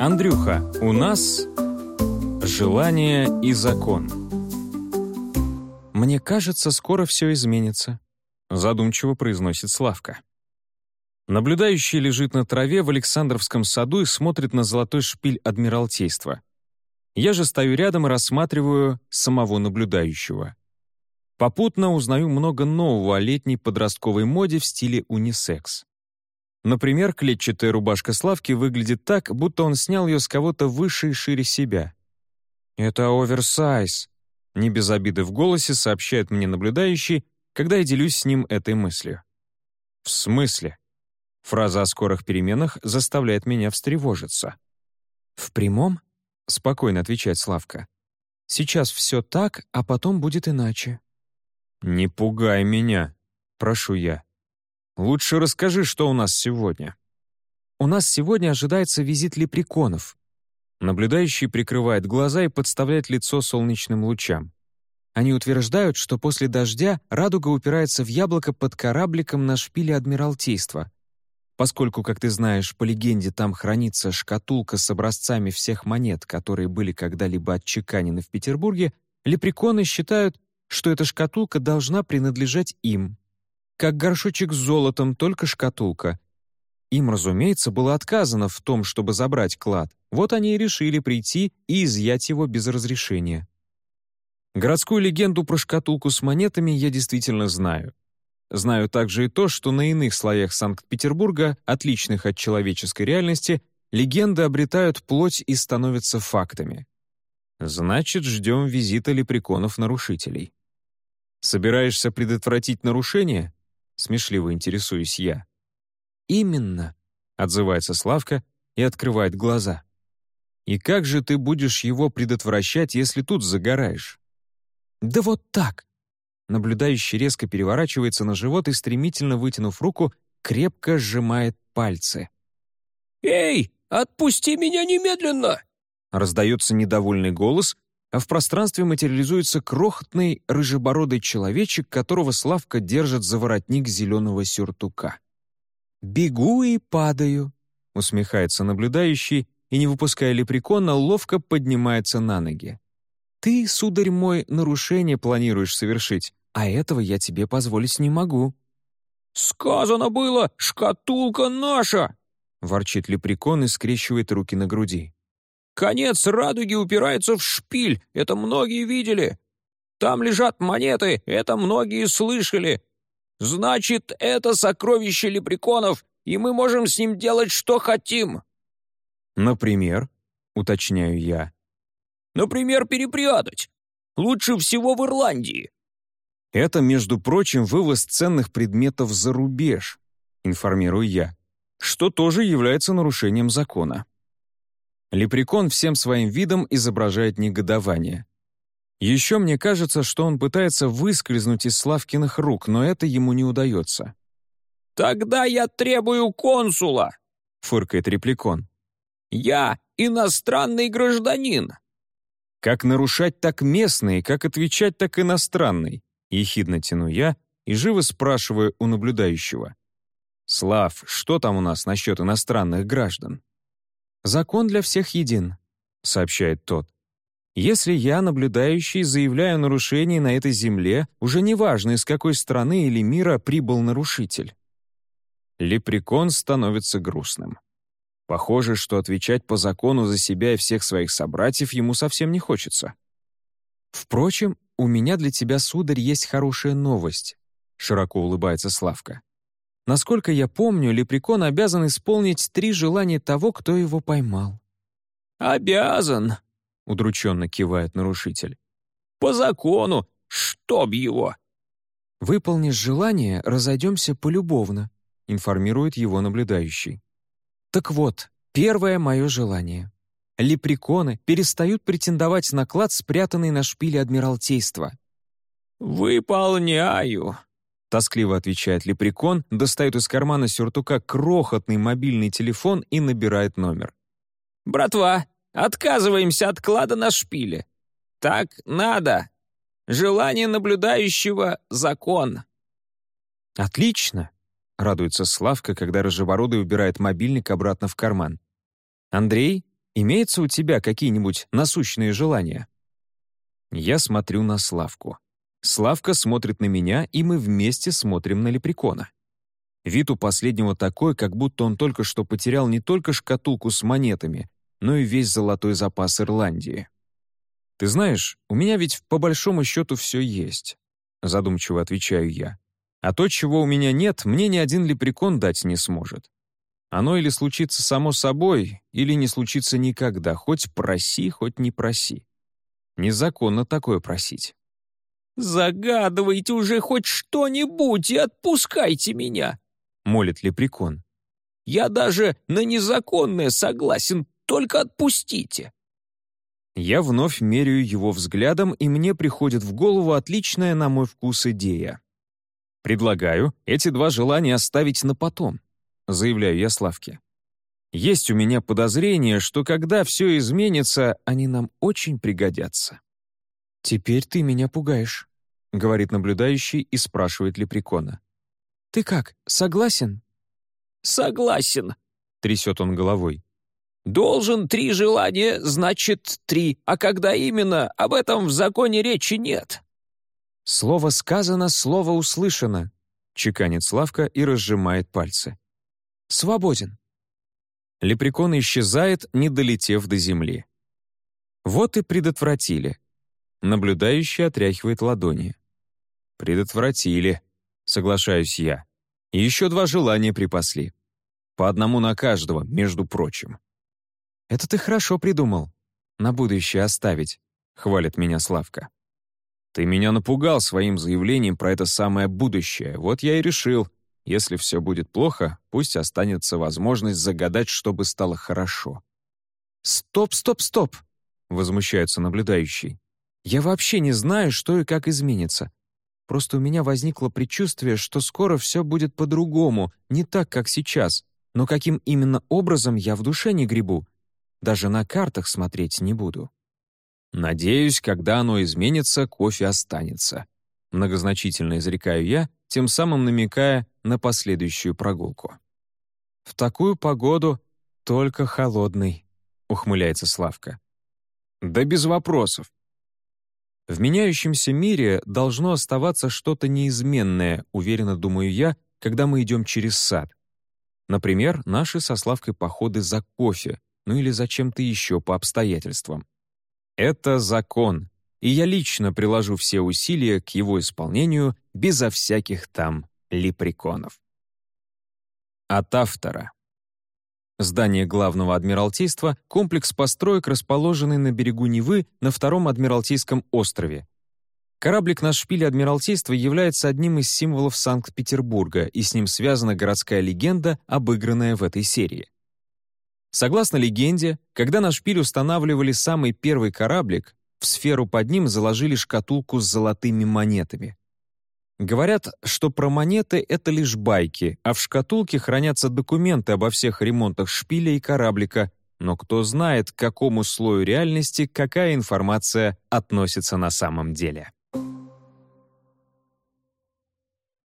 Андрюха, у нас желание и закон. Мне кажется, скоро все изменится, задумчиво произносит Славка. Наблюдающий лежит на траве в Александровском саду и смотрит на золотой шпиль Адмиралтейства. Я же стою рядом и рассматриваю самого наблюдающего. Попутно узнаю много нового о летней подростковой моде в стиле унисекс. Например, клетчатая рубашка Славки выглядит так, будто он снял ее с кого-то выше и шире себя. «Это оверсайз», — не без обиды в голосе сообщает мне наблюдающий, когда я делюсь с ним этой мыслью. «В смысле?» Фраза о скорых переменах заставляет меня встревожиться. «В прямом?» — спокойно отвечает Славка. «Сейчас все так, а потом будет иначе». «Не пугай меня», — прошу я. Лучше расскажи, что у нас сегодня». «У нас сегодня ожидается визит лепреконов». Наблюдающий прикрывает глаза и подставляет лицо солнечным лучам. Они утверждают, что после дождя радуга упирается в яблоко под корабликом на шпиле Адмиралтейства. Поскольку, как ты знаешь, по легенде там хранится шкатулка с образцами всех монет, которые были когда-либо отчеканены в Петербурге, лепреконы считают, что эта шкатулка должна принадлежать им, как горшочек с золотом, только шкатулка. Им, разумеется, было отказано в том, чтобы забрать клад. Вот они и решили прийти и изъять его без разрешения. Городскую легенду про шкатулку с монетами я действительно знаю. Знаю также и то, что на иных слоях Санкт-Петербурга, отличных от человеческой реальности, легенды обретают плоть и становятся фактами. Значит, ждем визита лепреконов-нарушителей. Собираешься предотвратить нарушение? Смешливо интересуюсь я. «Именно», — отзывается Славка и открывает глаза. «И как же ты будешь его предотвращать, если тут загораешь?» «Да вот так!» Наблюдающий резко переворачивается на живот и, стремительно вытянув руку, крепко сжимает пальцы. «Эй, отпусти меня немедленно!» Раздается недовольный голос, а в пространстве материализуется крохотный рыжебородый человечек, которого Славка держит за воротник зеленого сюртука. «Бегу и падаю», — усмехается наблюдающий, и, не выпуская лепрекона, ловко поднимается на ноги. «Ты, сударь мой, нарушение планируешь совершить, а этого я тебе позволить не могу». «Сказано было, шкатулка наша!» — ворчит лепрекон и скрещивает руки на груди. Конец радуги упирается в шпиль, это многие видели. Там лежат монеты, это многие слышали. Значит, это сокровище лепреконов, и мы можем с ним делать, что хотим». «Например?» — уточняю я. «Например, перепрятать. Лучше всего в Ирландии». «Это, между прочим, вывоз ценных предметов за рубеж», — информирую я, что тоже является нарушением закона. Лепрекон всем своим видом изображает негодование. Еще мне кажется, что он пытается выскользнуть из Славкиных рук, но это ему не удается. «Тогда я требую консула!» — фыркает репликон. «Я иностранный гражданин!» «Как нарушать так местный, как отвечать так иностранный?» — ехидно тяну я и живо спрашиваю у наблюдающего. «Слав, что там у нас насчет иностранных граждан?» «Закон для всех един», — сообщает тот. «Если я, наблюдающий, заявляю нарушение на этой земле, уже неважно, из какой страны или мира прибыл нарушитель». Лепрекон становится грустным. Похоже, что отвечать по закону за себя и всех своих собратьев ему совсем не хочется. «Впрочем, у меня для тебя, сударь, есть хорошая новость», — широко улыбается Славка. Насколько я помню, лепрекон обязан исполнить три желания того, кто его поймал. «Обязан», — удрученно кивает нарушитель. «По закону, чтоб его!» «Выполнишь желание, разойдемся полюбовно», — информирует его наблюдающий. «Так вот, первое мое желание. Лепреконы перестают претендовать на клад, спрятанный на шпиле Адмиралтейства». «Выполняю», Тоскливо отвечает лепрекон, достает из кармана сюртука крохотный мобильный телефон и набирает номер. «Братва, отказываемся от клада на шпиле. Так надо. Желание наблюдающего — закон». «Отлично!» — радуется Славка, когда Рыжебородый убирает мобильник обратно в карман. «Андрей, Имеются у тебя какие-нибудь насущные желания?» Я смотрю на Славку. Славка смотрит на меня, и мы вместе смотрим на лепрекона. Вид у последнего такой, как будто он только что потерял не только шкатулку с монетами, но и весь золотой запас Ирландии. «Ты знаешь, у меня ведь по большому счету все есть», — задумчиво отвечаю я. «А то, чего у меня нет, мне ни один лепрекон дать не сможет. Оно или случится само собой, или не случится никогда, хоть проси, хоть не проси. Незаконно такое просить». «Загадывайте уже хоть что-нибудь и отпускайте меня!» — молит лепрекон. «Я даже на незаконное согласен, только отпустите!» Я вновь меряю его взглядом, и мне приходит в голову отличная, на мой вкус, идея. «Предлагаю эти два желания оставить на потом», — заявляю я Славке. «Есть у меня подозрение, что когда все изменится, они нам очень пригодятся». «Теперь ты меня пугаешь», — говорит наблюдающий и спрашивает Лепрекона. «Ты как, согласен?» «Согласен», — трясет он головой. Должен три желания, значит три, а когда именно, об этом в законе речи нет». «Слово сказано, слово услышано», — чеканит Славка и разжимает пальцы. «Свободен». Лепрекон исчезает, не долетев до земли. Вот и предотвратили. Наблюдающий отряхивает ладони. «Предотвратили», — соглашаюсь я. И еще два желания припасли. По одному на каждого, между прочим. «Это ты хорошо придумал. На будущее оставить», — хвалит меня Славка. «Ты меня напугал своим заявлением про это самое будущее. Вот я и решил, если все будет плохо, пусть останется возможность загадать, чтобы стало хорошо». «Стоп, стоп, стоп!» — возмущается наблюдающий. «Я вообще не знаю, что и как изменится. Просто у меня возникло предчувствие, что скоро все будет по-другому, не так, как сейчас. Но каким именно образом я в душе не гребу, даже на картах смотреть не буду. Надеюсь, когда оно изменится, кофе останется. Многозначительно изрекаю я, тем самым намекая на последующую прогулку. «В такую погоду только холодный», — ухмыляется Славка. «Да без вопросов». В меняющемся мире должно оставаться что-то неизменное, уверенно думаю я, когда мы идем через сад. Например, наши со Славкой походы за кофе, ну или за чем-то еще по обстоятельствам. Это закон, и я лично приложу все усилия к его исполнению безо всяких там лепреконов. От автора. Здание главного адмиралтейства — комплекс построек, расположенный на берегу Невы на Втором Адмиралтейском острове. Кораблик на шпиле Адмиралтейства является одним из символов Санкт-Петербурга, и с ним связана городская легенда, обыгранная в этой серии. Согласно легенде, когда на шпиль устанавливали самый первый кораблик, в сферу под ним заложили шкатулку с золотыми монетами. Говорят, что про монеты — это лишь байки, а в шкатулке хранятся документы обо всех ремонтах шпиля и кораблика, но кто знает, к какому слою реальности какая информация относится на самом деле.